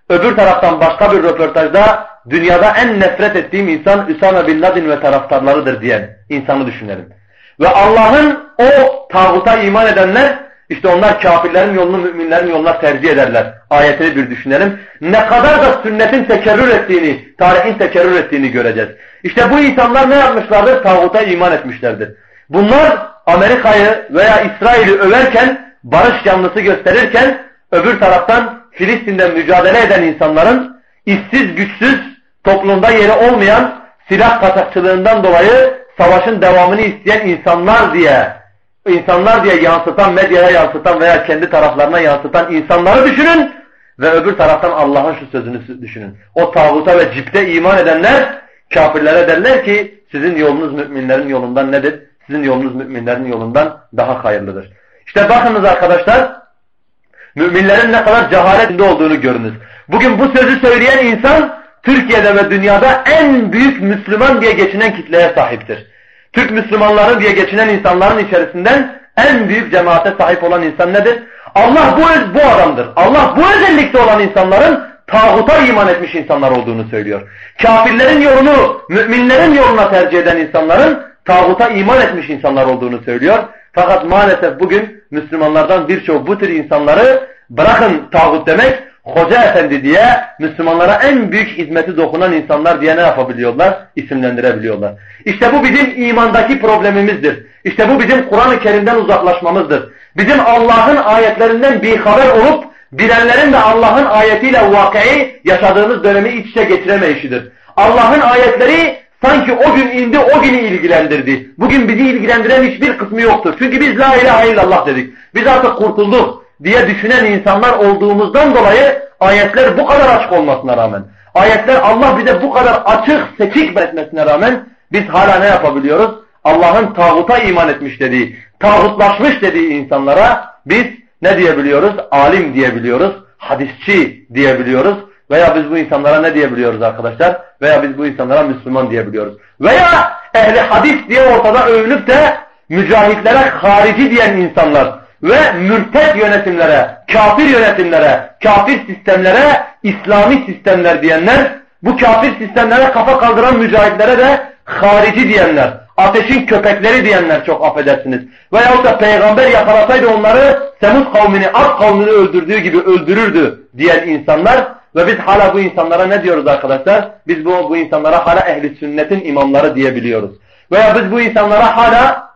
öbür taraftan başka bir röportajda dünyada en nefret ettiğim insan Üsame Bin Laden ve taraftarlarıdır diyen insanı düşünelim. Ve Allah'ın o tağuta iman edenler İşte onlar kafirlerin yolunu müminlerin yoluna tercih ederler. Ayetini bir düşünelim. Ne kadar da sünnetin tekerrür ettiğini, tarihin tekerrür ettiğini göreceğiz. İşte bu insanlar ne yapmışlardır? Tağuta iman etmişlerdir. Bunlar Amerika'yı veya İsrail'i överken, barış yanlısı gösterirken, öbür taraftan Filistin'de mücadele eden insanların işsiz, güçsüz, toplumda yeri olmayan silah kaçakçılığından dolayı savaşın devamını isteyen insanlar diye insanlar diye yansıtan, medyaya yansıtan veya kendi taraflarına yansıtan insanları düşünün ve öbür taraftan Allah'ın şu sözünü düşünün. O tağuta ve cipte iman edenler kafirlere derler ki sizin yolunuz müminlerin yolundan nedir? Sizin yolunuz müminlerin yolundan daha hayırlıdır. İşte bakınız arkadaşlar müminlerin ne kadar cehaletinde olduğunu görünüz. Bugün bu sözü söyleyen insan Türkiye'de ve dünyada en büyük Müslüman diye geçinen kitleye sahiptir. Türk Müslümanları diye geçinen insanların içerisinden en büyük cemaate sahip olan insan nedir? Allah bu, bu adamdır. Allah bu özellikte olan insanların tağuta iman etmiş insanlar olduğunu söylüyor. Kafirlerin yolunu müminlerin yoluna tercih eden insanların tağuta iman etmiş insanlar olduğunu söylüyor. Fakat maalesef bugün Müslümanlardan birçok bu tür insanları bırakın tağut demek Hoca efendi diye Müslümanlara en büyük hizmeti dokunan insanlar diye ne yapabiliyorlar? İsimlendirebiliyorlar. İşte bu bizim imandaki problemimizdir. İşte bu bizim Kur'an-ı Kerim'den uzaklaşmamızdır. Bizim Allah'ın ayetlerinden bir haber olup bilenlerin de Allah'ın ayetiyle vakayı yaşadığımız dönemi iç içe getiremeyişidir. Allah'ın ayetleri sanki o gün indi o günü ilgilendirdi. Bugün bizi ilgilendiren hiçbir kısmı yoktur. Çünkü biz la ilahe illallah dedik. Biz artık kurtulduk diye düşünen insanlar olduğumuzdan dolayı ayetler bu kadar açık olmasına rağmen, ayetler Allah bize bu kadar açık, seçik etmesine rağmen biz hala ne yapabiliyoruz? Allah'ın tağuta iman etmiş dediği, tağutlaşmış dediği insanlara biz ne diyebiliyoruz? Alim diyebiliyoruz, hadisçi diyebiliyoruz veya biz bu insanlara ne diyebiliyoruz arkadaşlar? Veya biz bu insanlara Müslüman diyebiliyoruz. Veya ehli hadis diye ortada övünüp de mücahitlere harici diyen insanlar, ve mürted yönetimlere, kafir yönetimlere, kafir sistemlere, İslami sistemler diyenler, bu kafir sistemlere kafa kaldıran mücahitlere de harici diyenler, ateşin köpekleri diyenler çok affedersiniz. Veyahut da peygamber yakalasaydı onları Semud kavmini, Ad kavmini öldürdüğü gibi öldürürdü diyen insanlar ve biz hala bu insanlara ne diyoruz arkadaşlar? Biz bu, bu insanlara hala ehli sünnetin imamları diyebiliyoruz. Veya biz bu insanlara hala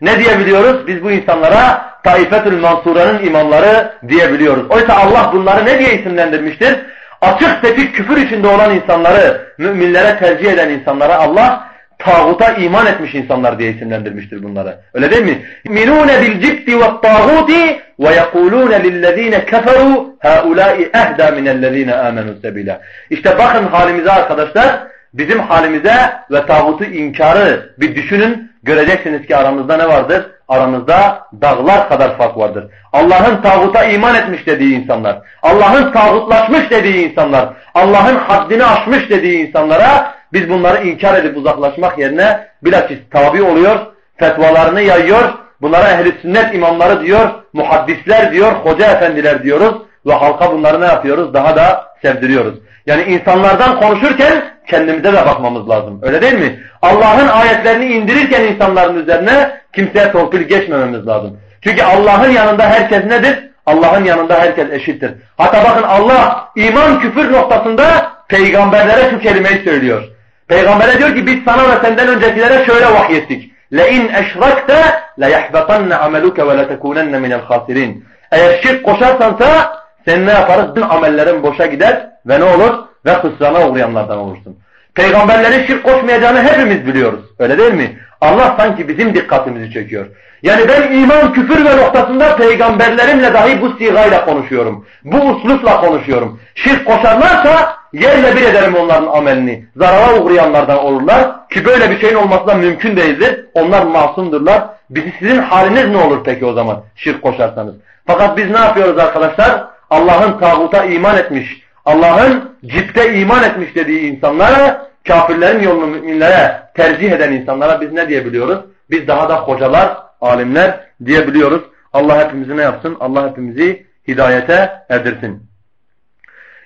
ne diyebiliyoruz? Biz bu insanlara Taifetül Mansura'nın imamları diyebiliyoruz. Oysa Allah bunları ne diye isimlendirmiştir? Açık seçik küfür içinde olan insanları, müminlere tercih eden insanlara Allah tağuta iman etmiş insanlar diye isimlendirmiştir bunları. Öyle değil mi? Minune bil cibti ve tağuti ve yekulune lillezine keferu haulai ehda minellezine amenu sebila. İşte bakın halimize arkadaşlar, bizim halimize ve tağutu inkarı bir düşünün. Göreceksiniz ki aramızda ne vardır? aramızda dağlar kadar fark vardır. Allah'ın tağuta iman etmiş dediği insanlar, Allah'ın tağutlaşmış dediği insanlar, Allah'ın haddini aşmış dediği insanlara biz bunları inkar edip uzaklaşmak yerine bilakis tabi oluyor, fetvalarını yayıyor, bunlara ehli sünnet imamları diyor, muhaddisler diyor, hoca efendiler diyoruz ve halka bunları ne yapıyoruz? Daha da sevdiriyoruz. Yani insanlardan konuşurken kendimize de bakmamız lazım. Öyle değil mi? Allah'ın ayetlerini indirirken insanların üzerine kimseye torpil geçmememiz lazım. Çünkü Allah'ın yanında herkes nedir? Allah'ın yanında herkes eşittir. Hatta bakın Allah iman küfür noktasında peygamberlere şu kelimeyi söylüyor. Peygambere diyor ki biz sana ve senden öncekilere şöyle vahyettik. لَاِنْ اَشْرَكْتَ لَيَحْبَطَنَّ عَمَلُكَ وَلَتَكُونَنَّ مِنَ الْخَاسِرِينَ Eğer şirk koşarsansa sen ne yaparız? Bütün amellerin boşa gider ve ne olur? Ve hısrana uğrayanlardan olursun. Peygamberlerin şirk koşmayacağını hepimiz biliyoruz. Öyle değil mi? Allah sanki bizim dikkatimizi çekiyor. Yani ben iman küfür ve noktasında peygamberlerimle dahi bu sigayla konuşuyorum. Bu uslupla konuşuyorum. Şirk koşarlarsa yerle bir ederim onların amelini. Zarara uğrayanlardan olurlar ki böyle bir şeyin olması da mümkün değildir. Onlar masumdurlar. Bizi sizin haliniz ne olur peki o zaman şirk koşarsanız? Fakat biz ne yapıyoruz arkadaşlar? Allah'ın tağuta iman etmiş, Allah'ın cipte iman etmiş dediği insanlara, kafirlerin yolunu müminlere tercih eden insanlara biz ne diyebiliyoruz? Biz daha da hocalar, alimler diyebiliyoruz. Allah hepimizi ne yapsın? Allah hepimizi hidayete erdirsin.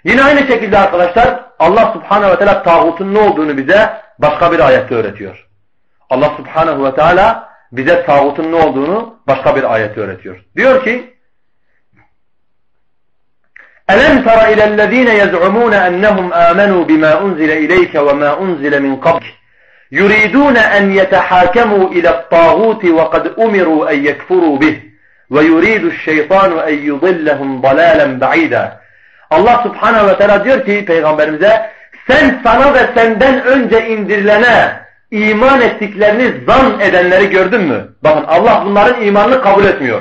Yine aynı şekilde arkadaşlar Allah subhanehu ve teala tağutun ne olduğunu bize başka bir ayette öğretiyor. Allah subhanehu ve teala bize tağutun ne olduğunu başka bir ayet öğretiyor. Diyor ki ألم تر إلى الذين يزعمون أنهم آمنوا بما أنزل إليك وما أنزل من قبلك يريدون أن يتحاكموا إلى الطاغوت وقد أمروا أن يكفروا به ويريد الشيطان أن يضلهم ضلالا بعيدا Allah subhanehu ve teala diyor ki peygamberimize sen sana ve senden önce indirilene iman ettiklerini zan edenleri gördün mü? Bakın Allah bunların imanını kabul etmiyor.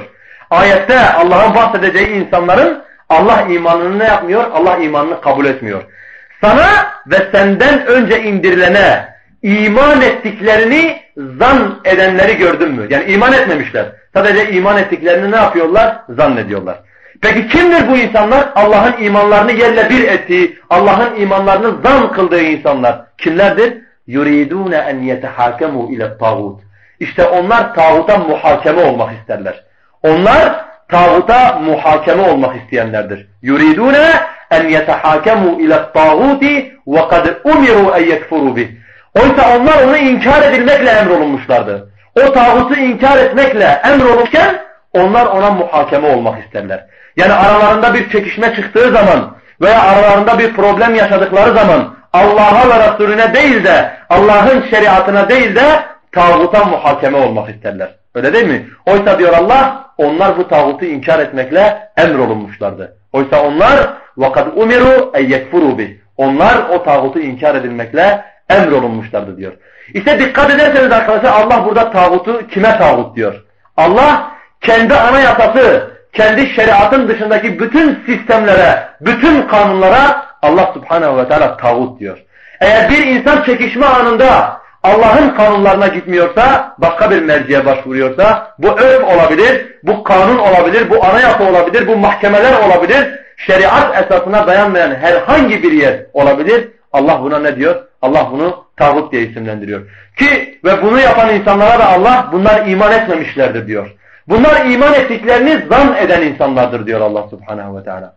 Ayette Allah'ın bahsedeceği insanların Allah imanını ne yapmıyor? Allah imanını kabul etmiyor. Sana ve senden önce indirilene iman ettiklerini zan edenleri gördün mü? Yani iman etmemişler. Sadece iman ettiklerini ne yapıyorlar? Zannediyorlar. Peki kimdir bu insanlar? Allah'ın imanlarını yerle bir ettiği, Allah'ın imanlarını zan kıldığı insanlar. Kimlerdir? يُرِيدُونَ اَنْ يَتَحَاكَمُوا اِلَى الطَّاغُوتِ İşte onlar tağuta muhakeme olmak isterler. Onlar tağuta muhakeme olmak isteyenlerdir. يُرِيدُونَ اَنْ يَتَحَاكَمُوا اِلَى الطَّاغُوتِ وَقَدْ اُمِرُوا اَنْ يَكْفُرُوا بِهِ Oysa onlar onu inkar edilmekle emrolunmuşlardı. O tağutu inkar etmekle emrolunurken onlar ona muhakeme olmak isterler. Yani aralarında bir çekişme çıktığı zaman veya aralarında bir problem yaşadıkları zaman Allah'a ve Resulüne değil de Allah'ın şeriatına değil de tağuta muhakeme olmak isterler. Öyle değil mi? Oysa diyor Allah onlar bu tağutu inkar etmekle emrolunmuşlardı. Oysa onlar وَقَدْ اُمِرُوا اَنْ يَكْفُرُوا بِهِ Onlar o tağutu inkar edilmekle emrolunmuşlardı diyor. İşte dikkat ederseniz arkadaşlar Allah burada tağutu kime tağut diyor? Allah kendi anayasası, kendi şeriatın dışındaki bütün sistemlere, bütün kanunlara Allah subhanehu ve teala tağut diyor. Eğer bir insan çekişme anında Allah'ın kanunlarına gitmiyorsa, başka bir merciye başvuruyorsa, bu örf olabilir, bu kanun olabilir, bu anayasa olabilir, bu mahkemeler olabilir, şeriat esasına dayanmayan herhangi bir yer olabilir. Allah buna ne diyor? Allah bunu tağut diye isimlendiriyor. Ki ve bunu yapan insanlara da Allah bunlar iman etmemişlerdir diyor. Bunlar iman ettiklerini zan eden insanlardır diyor Allah subhanehu ve teala.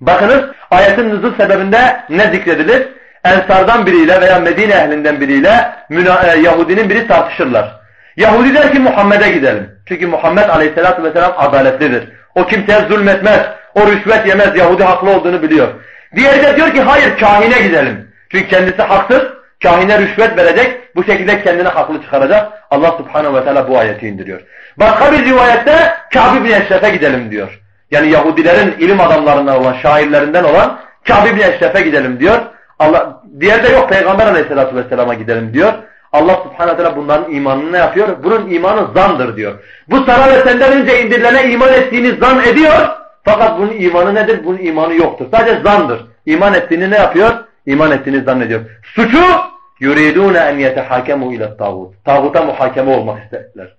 Bakınız ayetin nüzul sebebinde ne zikredilir? Ensardan biriyle veya Medine ehlinden biriyle e, Yahudinin biri tartışırlar. Yahudi der ki Muhammed'e gidelim. Çünkü Muhammed aleyhissalatü vesselam adaletlidir. O kimseye zulmetmez, o rüşvet yemez, Yahudi haklı olduğunu biliyor. Diğeri de diyor ki hayır kahine gidelim. Çünkü kendisi haksız, kahine rüşvet verecek, bu şekilde kendini haklı çıkaracak. Allah subhanehu ve teala bu ayeti indiriyor. Başka bir rivayette Kâb bin Eşref'e gidelim diyor. Yani Yahudilerin ilim adamlarından olan, şairlerinden olan Kâb bin Eşref'e gidelim diyor. Allah diğer de yok Peygamber Aleyhisselatü vesselama gidelim diyor. Allah subhanahu teala bunların imanını ne yapıyor? Bunun imanı zandır diyor. Bu sana ve senden önce indirilene iman ettiğini zan ediyor. Fakat bunun imanı nedir? Bunun imanı yoktur. Sadece zandır. İman ettiğini ne yapıyor? İman ettiğini zannediyor. Suçu yuridune en yetehakemu ile tağut. Tağuta muhakeme olmak isterler.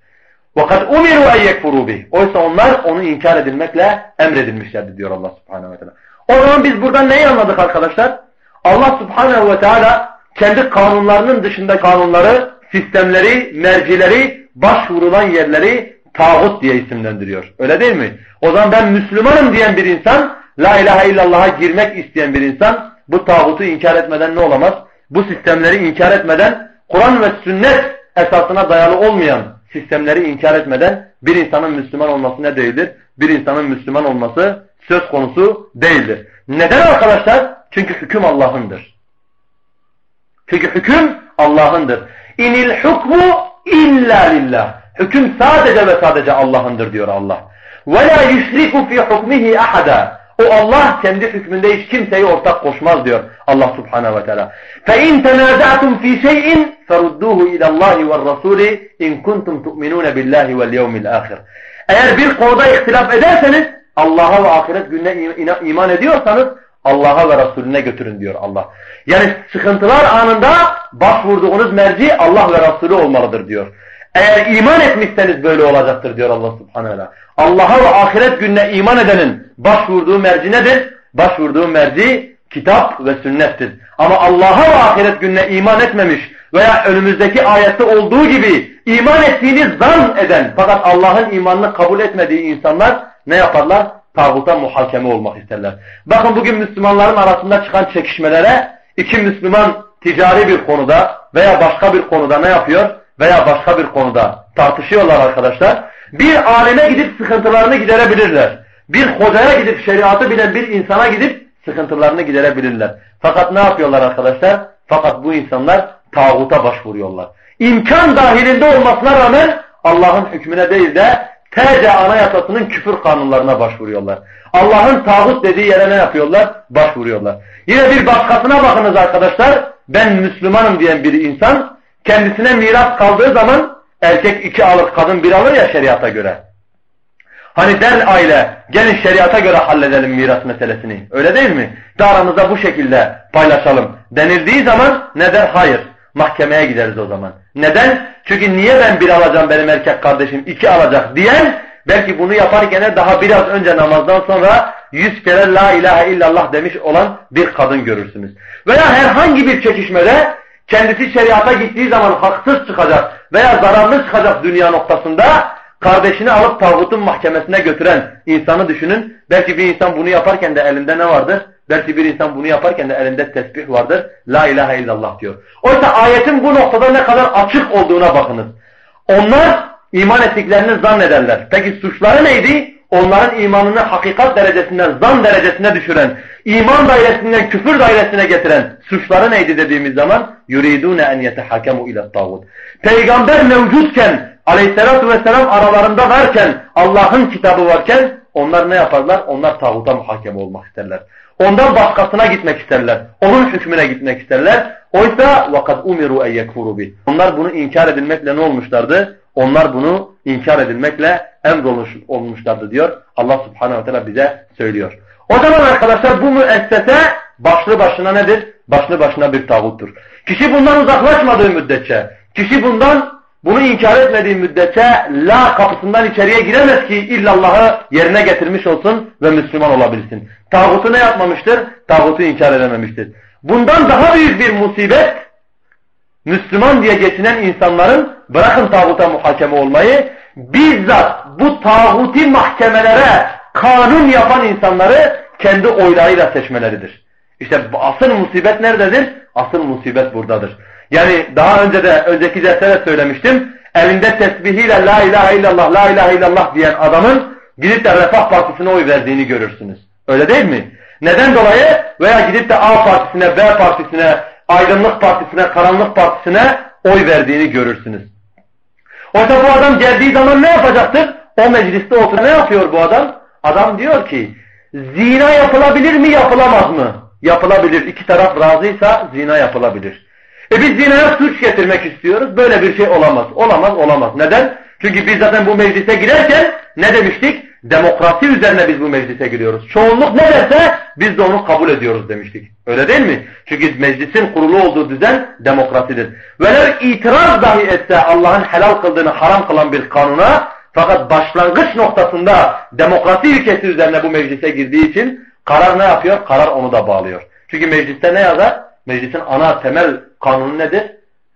وَقَدْ اُمِرُوا اَنْ يَكْفُرُوا بِهِ Oysa onlar onu inkar edilmekle emredilmişlerdi diyor Allah subhanehu ve teala. O zaman biz buradan neyi anladık arkadaşlar? Allah subhanehu ve teala kendi kanunlarının dışında kanunları, sistemleri, mercileri, başvurulan yerleri tağut diye isimlendiriyor. Öyle değil mi? O zaman ben Müslümanım diyen bir insan, La ilahe illallah'a girmek isteyen bir insan, bu tağutu inkar etmeden ne olamaz? Bu sistemleri inkar etmeden, Kur'an ve sünnet esasına dayalı olmayan sistemleri inkar etmeden bir insanın Müslüman olması ne değildir? Bir insanın Müslüman olması söz konusu değildir. Neden arkadaşlar? Çünkü hüküm Allah'ındır. Çünkü hüküm Allah'ındır. İnil hukmu illa lillah. Hüküm sadece ve sadece Allah'ındır diyor Allah. Ve la yüşriku fi hukmihi ahada. O Allah kendi hükmünde hiç kimseyi ortak koşmaz diyor Allah Subhanahu ve Teala. Fe in tenazatum fi şey'in ferudduhu ila Allah ve Rasul in kuntum tu'minun billahi vel yevmil ahir. Eğer bir konuda ihtilaf ederseniz Allah'a ve ahiret gününe iman ediyorsanız Allah'a ve Resulüne götürün diyor Allah. Yani sıkıntılar anında başvurduğunuz merci Allah ve Resulü olmalıdır diyor. Eğer iman etmişseniz böyle olacaktır diyor Allah subhanahu aleyhi Allah'a ve ahiret gününe iman edenin başvurduğu merci nedir? Başvurduğu merci kitap ve sünnettir. Ama Allah'a ve ahiret gününe iman etmemiş veya önümüzdeki ayette olduğu gibi iman ettiğini zan eden fakat Allah'ın imanını kabul etmediği insanlar ne yaparlar? Tağuta muhakeme olmak isterler. Bakın bugün Müslümanların arasında çıkan çekişmelere iki Müslüman ticari bir konuda veya başka bir konuda ne yapıyor? veya başka bir konuda tartışıyorlar arkadaşlar. Bir alime gidip sıkıntılarını giderebilirler. Bir hocaya gidip şeriatı bilen bir insana gidip sıkıntılarını giderebilirler. Fakat ne yapıyorlar arkadaşlar? Fakat bu insanlar tağuta başvuruyorlar. İmkan dahilinde olmasına rağmen Allah'ın hükmüne değil de TC anayasasının küfür kanunlarına başvuruyorlar. Allah'ın tağut dediği yere ne yapıyorlar? Başvuruyorlar. Yine bir başkasına bakınız arkadaşlar. Ben Müslümanım diyen bir insan kendisine miras kaldığı zaman erkek iki alır kadın bir alır ya şeriata göre. Hani der aile gelin şeriata göre halledelim miras meselesini. Öyle değil mi? De aramızda bu şekilde paylaşalım denildiği zaman ne der? Hayır. Mahkemeye gideriz o zaman. Neden? Çünkü niye ben bir alacağım benim erkek kardeşim iki alacak diyen belki bunu yaparken daha biraz önce namazdan sonra yüz kere la ilahe illallah demiş olan bir kadın görürsünüz. Veya herhangi bir çekişmede kendisi şeriata gittiği zaman haksız çıkacak veya zararlı çıkacak dünya noktasında kardeşini alıp tağutun mahkemesine götüren insanı düşünün. Belki bir insan bunu yaparken de elinde ne vardır? Belki bir insan bunu yaparken de elinde tesbih vardır. La ilahe illallah diyor. Oysa ayetin bu noktada ne kadar açık olduğuna bakınız. Onlar iman ettiklerini zannederler. Peki suçları neydi? Onların imanını hakikat derecesinden, zan derecesine düşüren, iman dairesinden küfür dairesine getiren suçları neydi dediğimiz zaman yuridune en yetehakemu ile tağut. Peygamber mevcutken aleyhissalatü vesselam aralarında varken Allah'ın kitabı varken onlar ne yaparlar? Onlar tağuta muhakeme olmak isterler. Ondan başkasına gitmek isterler. Onun hükmüne gitmek isterler. Oysa vakat umiru eyyekfuru bih. Onlar bunu inkar edilmekle ne olmuşlardı? Onlar bunu inkar edilmekle emrolmuş olmuşlardı diyor. Allah subhanehu ve teala bize söylüyor. O zaman arkadaşlar bu müessese başlı başına nedir? Başlı başına bir tağuttur. Kişi bundan uzaklaşmadığı müddetçe, kişi bundan bunu inkar etmediği müddetçe la kapısından içeriye giremez ki illallahı yerine getirmiş olsun ve Müslüman olabilsin. Tağutu ne yapmamıştır? Tağutu inkar edememiştir. Bundan daha büyük bir musibet Müslüman diye geçinen insanların bırakın tağuta muhakeme olmayı bizzat bu tağuti mahkemelere kanun yapan insanları kendi oylarıyla seçmeleridir. İşte asıl musibet nerededir? Asıl musibet buradadır. Yani daha önce de önceki derste de söylemiştim. Elinde tesbihiyle la ilahe illallah la ilahe illallah diyen adamın gidip de Refah Partisi'ne oy verdiğini görürsünüz. Öyle değil mi? Neden dolayı? Veya gidip de A Partisi'ne, B Partisi'ne, Aydınlık Partisi'ne, Karanlık Partisi'ne oy verdiğini görürsünüz. Oysa bu adam geldiği zaman ne yapacaktır? O mecliste otur. Ne yapıyor bu adam? Adam diyor ki zina yapılabilir mi yapılamaz mı? Yapılabilir. İki taraf razıysa zina yapılabilir. E biz zinaya suç getirmek istiyoruz. Böyle bir şey olamaz. Olamaz, olamaz. Neden? Çünkü biz zaten bu meclise girerken ne demiştik? Demokrasi üzerine biz bu meclise giriyoruz. Çoğunluk ne derse biz de onu kabul ediyoruz demiştik. Öyle değil mi? Çünkü meclisin kurulu olduğu düzen demokrasidir. Velev itiraz dahi etse Allah'ın helal kıldığını haram kılan bir kanuna fakat başlangıç noktasında demokrasi ülkesi üzerine bu meclise girdiği için karar ne yapıyor? Karar onu da bağlıyor. Çünkü mecliste ne yazar? Meclisin ana temel kanunu nedir?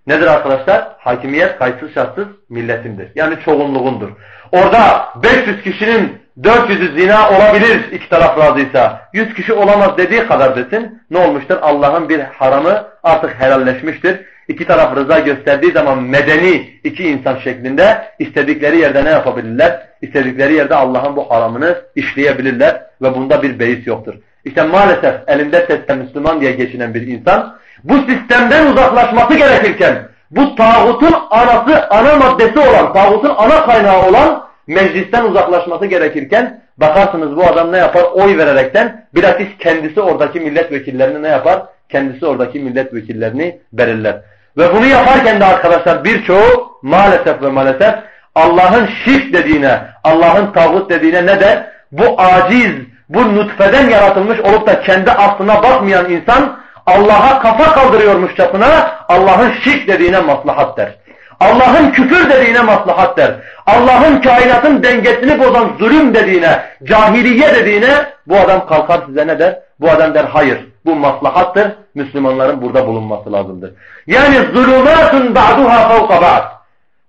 Nedir arkadaşlar? Hakimiyet kayıtsız şartsız milletindir. Yani çoğunluğundur. Orada 500 kişinin 400'ü zina olabilir iki taraf razıysa. 100 kişi olamaz dediği kadar desin. Ne olmuştur? Allah'ın bir haramı artık helalleşmiştir. İki taraf rıza gösterdiği zaman medeni iki insan şeklinde istedikleri yerde ne yapabilirler? İstedikleri yerde Allah'ın bu haramını işleyebilirler ve bunda bir beis yoktur. İşte maalesef elinde sesle Müslüman diye geçinen bir insan bu sistemden uzaklaşması gerekirken bu tağutun anası, ana maddesi olan, tağutun ana kaynağı olan meclisten uzaklaşması gerekirken bakarsınız bu adam ne yapar? Oy vererekten bilakis kendisi oradaki milletvekillerini ne yapar? Kendisi oradaki milletvekillerini belirler. Ve bunu yaparken de arkadaşlar birçoğu maalesef ve maalesef Allah'ın şirk dediğine, Allah'ın tağut dediğine ne der? Bu aciz, bu nutfeden yaratılmış olup da kendi aslına bakmayan insan Allah'a kafa kaldırıyormuşçasına Allah'ın şirk dediğine maslahat der. Allah'ın küfür dediğine maslahat der. Allah'ın kainatın dengesini bozan zulüm dediğine, cahiliye dediğine bu adam kalkar size ne der? Bu adam der hayır bu maslahattır. Müslümanların burada bulunması lazımdır. Yani zulümatun ba'duha fevka ba'd.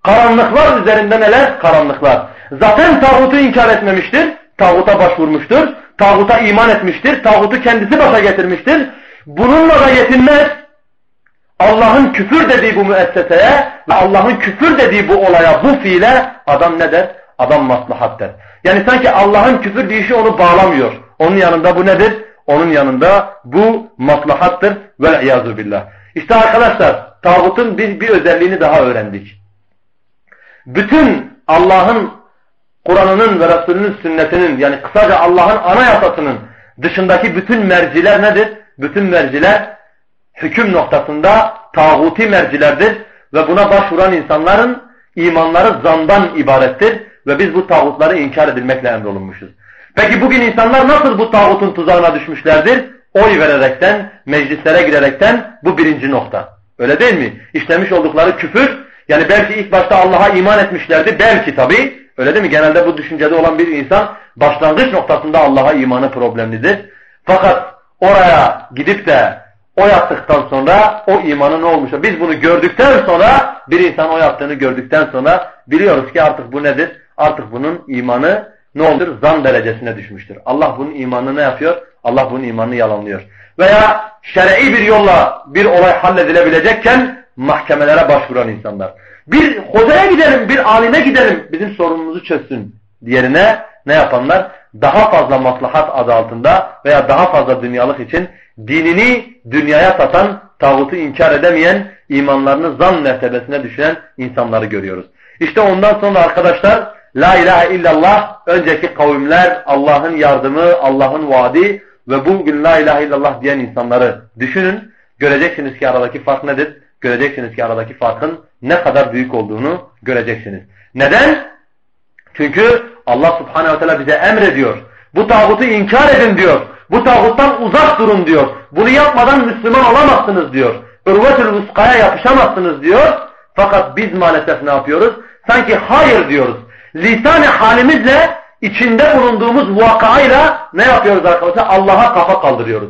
Karanlıklar üzerinde neler? Karanlıklar. Zaten tağutu inkar etmemiştir. Tağuta başvurmuştur. Tağuta iman etmiştir. Tağutu kendisi başa getirmiştir. Bununla da yetinmez. Allah'ın küfür dediği bu müesseseye ve Allah'ın küfür dediği bu olaya, bu fiile adam ne der? Adam maslahat der. Yani sanki Allah'ın küfür deyişi onu bağlamıyor. Onun yanında bu nedir? Onun yanında bu maslahattır. Vel billah. İşte arkadaşlar tağutun bir, bir özelliğini daha öğrendik. Bütün Allah'ın Kur'an'ının ve Resulünün sünnetinin yani kısaca Allah'ın anayasasının dışındaki bütün merciler nedir? Bütün merciler hüküm noktasında tağuti mercilerdir ve buna başvuran insanların imanları zandan ibarettir ve biz bu tağutları inkar edilmekle emrolunmuşuz. Peki bugün insanlar nasıl bu tağutun tuzağına düşmüşlerdir? Oy vererekten, meclislere girerekten bu birinci nokta. Öyle değil mi? İşlemiş oldukları küfür, yani belki ilk başta Allah'a iman etmişlerdi, belki tabi. Öyle değil mi? Genelde bu düşüncede olan bir insan başlangıç noktasında Allah'a imanı problemlidir. Fakat oraya gidip de o yaptıktan sonra o imanı ne olmuş? Biz bunu gördükten sonra bir insan o yaptığını gördükten sonra biliyoruz ki artık bu nedir? Artık bunun imanı ne olur? Zan derecesine düşmüştür. Allah bunun imanını ne yapıyor? Allah bunun imanını yalanlıyor. Veya şer'i bir yolla bir olay halledilebilecekken mahkemelere başvuran insanlar. Bir hocaya gidelim, bir alime gidelim, bizim sorunumuzu çözsün diğerine ne yapanlar? Daha fazla maslahat adı altında veya daha fazla dünyalık için dinini dünyaya satan, tağutu inkar edemeyen, imanlarını zan mertebesine düşüren insanları görüyoruz. İşte ondan sonra arkadaşlar La ilahe illallah önceki kavimler Allah'ın yardımı, Allah'ın vaadi ve bugün La ilahe illallah diyen insanları düşünün. Göreceksiniz ki aradaki fark nedir? Göreceksiniz ki aradaki farkın ne kadar büyük olduğunu göreceksiniz. Neden? Çünkü Allah subhanehu ve teala bize emrediyor. Bu tağutu inkar edin diyor. Bu tağuttan uzak durun diyor. Bunu yapmadan Müslüman olamazsınız diyor. Urvetül vuskaya yapışamazsınız diyor. Fakat biz maalesef ne yapıyoruz? Sanki hayır diyoruz. Lisan-ı halimizle içinde bulunduğumuz vakayla ne yapıyoruz arkadaşlar? Allah'a kafa kaldırıyoruz.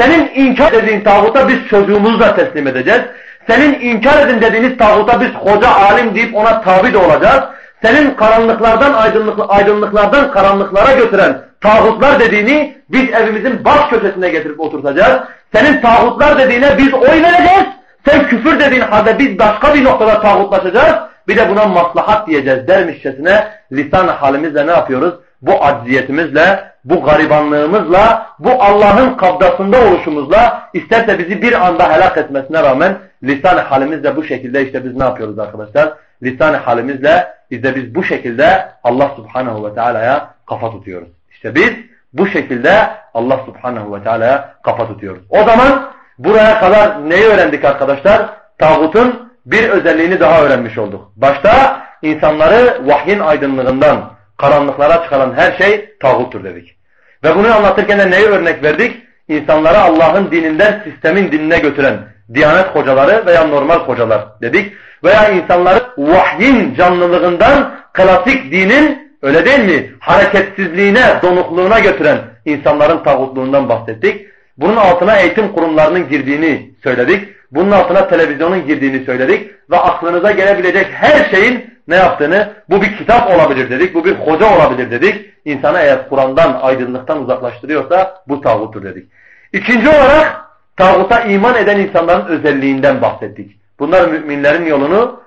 Senin inkar dediğin tağuta biz çocuğumuzu da teslim edeceğiz. Senin inkar edin dediğiniz tağuta biz hoca alim deyip ona tabi de olacağız. Senin karanlıklardan aydınlık, aydınlıklardan karanlıklara götüren tağutlar dediğini biz evimizin baş köşesine getirip oturtacağız. Senin tağutlar dediğine biz oy vereceğiz. Sen küfür dediğin halde biz başka bir noktada tağutlaşacağız. Bir de buna maslahat diyeceğiz dermişçesine lisan halimizle ne yapıyoruz? Bu acziyetimizle, bu garibanlığımızla, bu Allah'ın kabdasında oluşumuzla isterse bizi bir anda helak etmesine rağmen lisan halimizle bu şekilde işte biz ne yapıyoruz arkadaşlar? Lisan halimizle işte biz bu şekilde Allah subhanahu ve teala'ya kafa tutuyoruz. İşte biz bu şekilde Allah subhanahu ve teala'ya kafa tutuyoruz. O zaman buraya kadar neyi öğrendik arkadaşlar? Tağutun bir özelliğini daha öğrenmiş olduk. Başta insanları vahyin aydınlığından karanlıklara çıkaran her şey tağuttur dedik. Ve bunu anlatırken de neyi örnek verdik? İnsanları Allah'ın dininden sistemin dinine götüren diyanet hocaları veya normal hocalar dedik. Veya insanları vahyin canlılığından klasik dinin öyle değil mi? Hareketsizliğine, donukluğuna götüren insanların tağutluğundan bahsettik. Bunun altına eğitim kurumlarının girdiğini söyledik. Bunun altına televizyonun girdiğini söyledik. Ve aklınıza gelebilecek her şeyin ne yaptığını, bu bir kitap olabilir dedik, bu bir hoca olabilir dedik. İnsanı eğer Kur'an'dan, aydınlıktan uzaklaştırıyorsa bu tağuttur dedik. İkinci olarak tağuta iman eden insanların özelliğinden bahsettik. Bunlar müminlerin yolunu,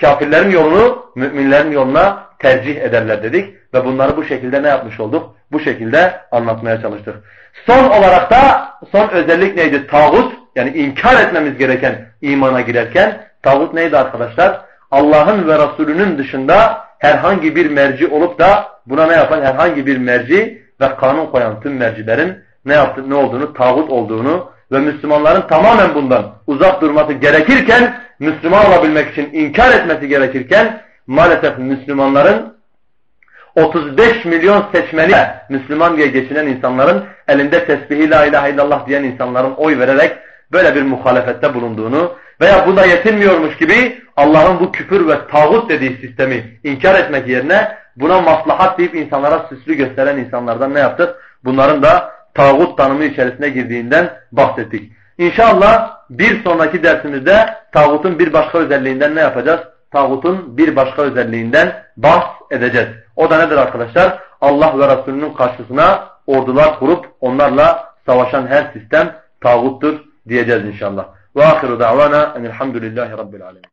kafirlerin yolunu müminlerin yoluna tercih ederler dedik. Ve bunları bu şekilde ne yapmış olduk? Bu şekilde anlatmaya çalıştık. Son olarak da son özellik neydi? Tağut yani inkar etmemiz gereken imana girerken tağut neydi arkadaşlar? Allah'ın ve Resulünün dışında herhangi bir merci olup da buna ne yapan herhangi bir merci ve kanun koyan tüm mercilerin ne yaptı, ne olduğunu, tağut olduğunu ve Müslümanların tamamen bundan uzak durması gerekirken, Müslüman olabilmek için inkar etmesi gerekirken, maalesef Müslümanların 35 milyon seçmeni Müslüman diye geçinen insanların elinde tesbihi la ilahe illallah diyen insanların oy vererek böyle bir muhalefette bulunduğunu veya buna yetinmiyormuş gibi Allah'ın bu küfür ve tağut dediği sistemi inkar etmek yerine buna maslahat deyip insanlara süslü gösteren insanlardan ne yaptık? Bunların da tağut tanımı içerisine girdiğinden bahsettik. İnşallah bir sonraki dersimizde tağutun bir başka özelliğinden ne yapacağız? Tağutun bir başka özelliğinden bahsedeceğiz. O da nedir arkadaşlar? Allah ve Resulünün karşısına ordular kurup onlarla savaşan her sistem tağuttur diyeceğiz inşallah. Ve ahiru da'vana enilhamdülillahi rabbil alemin.